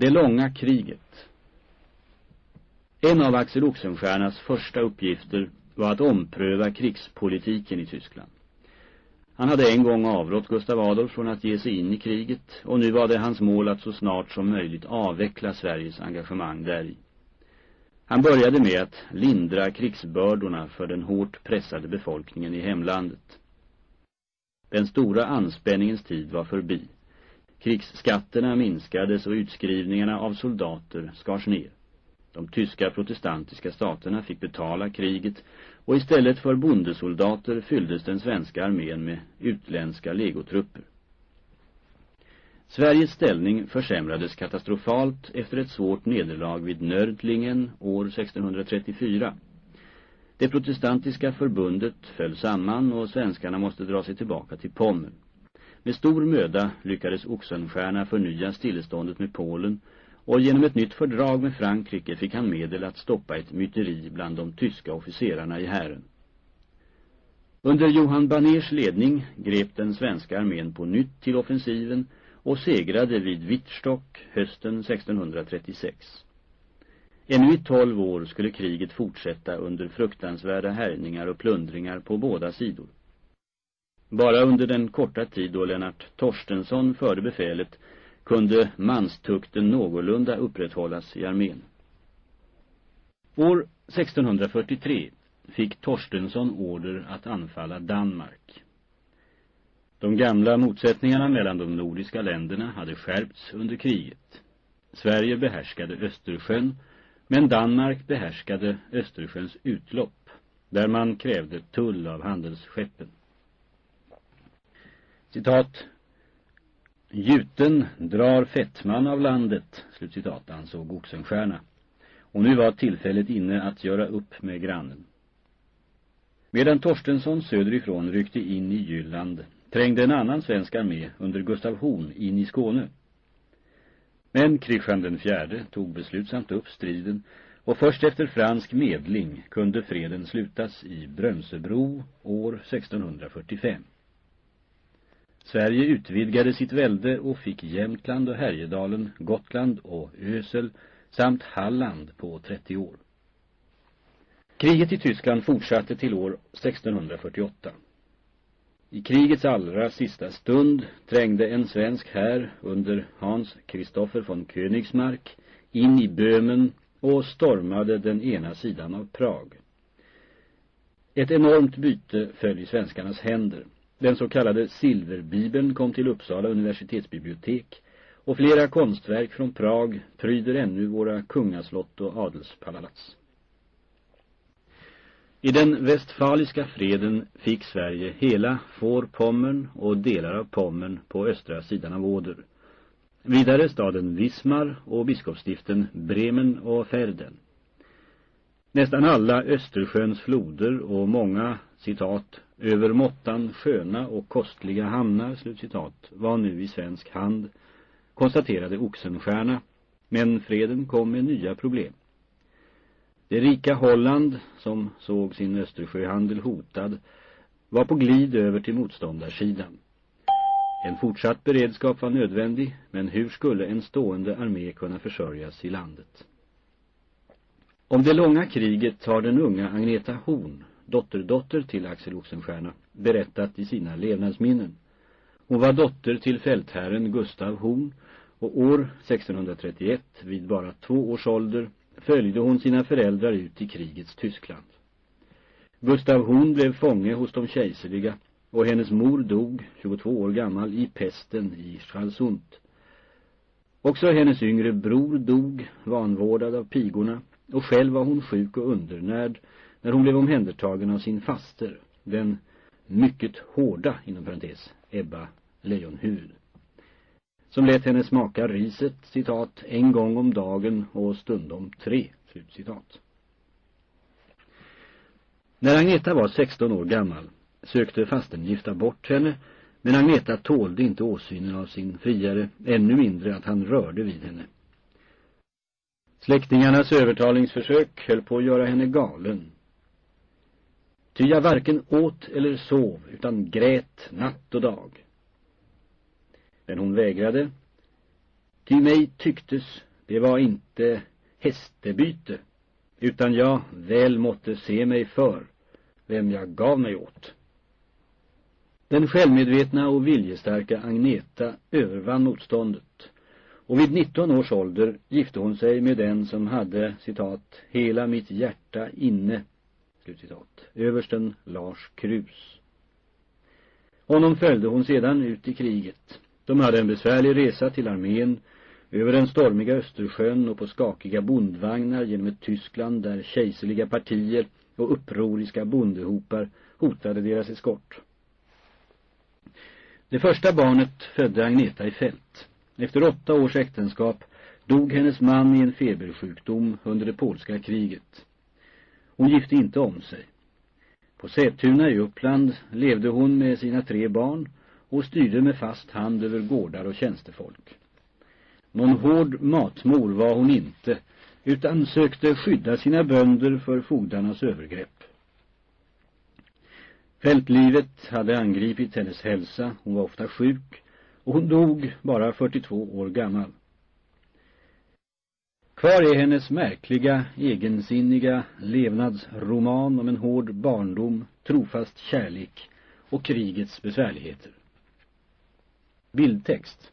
Det långa kriget En av Axel Oxenstiernas första uppgifter var att ompröva krigspolitiken i Tyskland. Han hade en gång avrått Gustav Adolf från att ge sig in i kriget och nu var det hans mål att så snart som möjligt avveckla Sveriges engagemang däri. Han började med att lindra krigsbördorna för den hårt pressade befolkningen i hemlandet. Den stora anspänningens tid var förbi. Krigsskatterna minskades och utskrivningarna av soldater skars ner. De tyska protestantiska staterna fick betala kriget och istället för bondesoldater fylldes den svenska armén med utländska legotrupper. Sveriges ställning försämrades katastrofalt efter ett svårt nederlag vid Nördlingen år 1634. Det protestantiska förbundet föll samman och svenskarna måste dra sig tillbaka till Pommern. Med stor möda lyckades Oxenstierna förnya stilleståndet med Polen och genom ett nytt fördrag med Frankrike fick han medel att stoppa ett myteri bland de tyska officerarna i hären. Under Johan Baners ledning grep den svenska armén på nytt till offensiven och segrade vid Wittstock hösten 1636. Ännu i tolv år skulle kriget fortsätta under fruktansvärda härningar och plundringar på båda sidor. Bara under den korta tid då Lennart Torstensson förde befälet kunde manstukten någorlunda upprätthållas i armén. År 1643 fick Torstensson order att anfalla Danmark. De gamla motsättningarna mellan de nordiska länderna hade skärpts under kriget. Sverige behärskade Östersjön, men Danmark behärskade Östersjöns utlopp, där man krävde tull av handelsskeppen. Citat. Gjuten drar fettman av landet, slutcitat, ansåg Oxenstierna. Och nu var tillfället inne att göra upp med grannen. Medan Torstensson söderifrån ryckte in i Jylland trängde en annan svensk armé under Gustav Horn in i Skåne. Men Kristian den fjärde tog beslutsamt upp striden och först efter fransk medling kunde freden slutas i Brömsebro år 1645. Sverige utvidgade sitt välde och fick Jämtland och Härjedalen, Gotland och Ösel samt Halland på 30 år. Kriget i Tyskland fortsatte till år 1648. I krigets allra sista stund trängde en svensk här under Hans Kristoffer von Königsmark in i Böhmen och stormade den ena sidan av Prag. Ett enormt byte föll i svenskarnas händer. Den så kallade Silverbibeln kom till Uppsala universitetsbibliotek och flera konstverk från Prag pryder ännu våra kungaslott och adelspalats. I den västfaliska freden fick Sverige hela Fårpommern och delar av Pommern på östra sidan av Åder. Vidare staden Wismar och biskopsstiften Bremen och Ferden. Nästan alla Östersjöns floder och många, citat, över måttan sköna och kostliga hamnar, slutcitat, var nu i svensk hand, konstaterade Oxenstierna, men freden kom med nya problem. Det rika Holland, som såg sin Östersjöhandel hotad, var på glid över till motståndarsidan. En fortsatt beredskap var nödvändig, men hur skulle en stående armé kunna försörjas i landet? Om det långa kriget har den unga Agneta Horn, dotterdotter till Axel Oxenstierna, berättat i sina levnadsminnen. Hon var dotter till fältherren Gustav Horn och år 1631, vid bara två års ålder, följde hon sina föräldrar ut i krigets Tyskland. Gustav Horn blev fånge hos de kejserliga och hennes mor dog, 22 år gammal, i pesten i Stralsund. Också hennes yngre bror dog, vanvårdad av pigorna, och själv var hon sjuk och undernärd när hon blev omhändertagen av sin faster, den mycket hårda, inom parentes, Ebba Lejonhud, som lät henne smaka riset, citat, en gång om dagen och stundom tre, slutcitat. När Agneta var 16 år gammal sökte fasten gifta bort henne, men Agneta tålde inte åsynen av sin friare, ännu mindre att han rörde vid henne. Släktingarnas övertalningsförsök höll på att göra henne galen. Ty jag varken åt eller sov, utan grät natt och dag. Men hon vägrade. Ty mig tycktes Det var inte hästebyte, utan jag väl måtte se mig för, vem jag gav mig åt. Den självmedvetna och viljestarka Agneta övervann motståndet och vid 19 års ålder gifte hon sig med den som hade, citat, hela mitt hjärta inne, slutcitat, översten Lars Krus. Honom följde hon sedan ut i kriget. De hade en besvärlig resa till armén över den stormiga Östersjön och på skakiga bondvagnar genom ett Tyskland där kejserliga partier och upproriska bondehopar hotade deras eskort. Det första barnet födde Agneta i fält. Efter åtta års äktenskap dog hennes man i en febersjukdom under det polska kriget. Hon gifte inte om sig. På Sätuna i Uppland levde hon med sina tre barn och styrde med fast hand över gårdar och tjänstefolk. Någon hård matmor var hon inte, utan sökte skydda sina bönder för fogdarnas övergrepp. Fältlivet hade angripit hennes hälsa, hon var ofta sjuk och hon dog bara 42 år gammal. Kvar är hennes märkliga, egensinniga levnadsroman om en hård barndom, trofast kärlek och krigets besvärligheter. Bildtext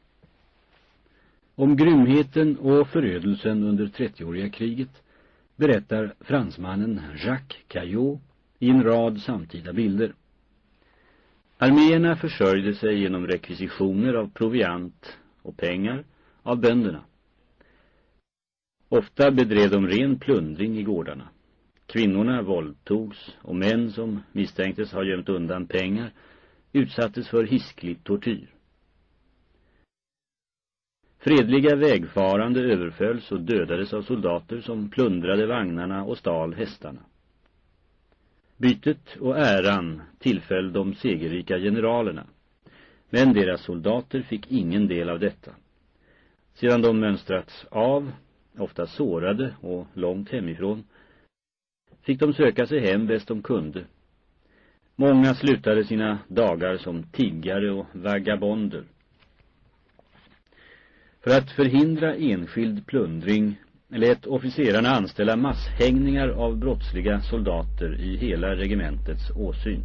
Om grymheten och förödelsen under 30-åriga kriget berättar fransmannen Jacques Caillot i en rad samtida bilder. Arméerna försörjde sig genom rekvisitioner av proviant och pengar av bönderna. Ofta bedrev de ren plundring i gårdarna. Kvinnorna våldtogs och män som misstänktes ha gömt undan pengar utsattes för hisklig tortyr. Fredliga vägfarande överfölls och dödades av soldater som plundrade vagnarna och stal hästarna. Bytet och äran tillföll de segerrika generalerna, men deras soldater fick ingen del av detta. Sedan de mönstrats av, ofta sårade och långt hemifrån, fick de söka sig hem bäst de kunde. Många slutade sina dagar som tiggare och vagabonder. För att förhindra enskild plundring lät officerarna anställa masshängningar av brottsliga soldater i hela regementets åsyn.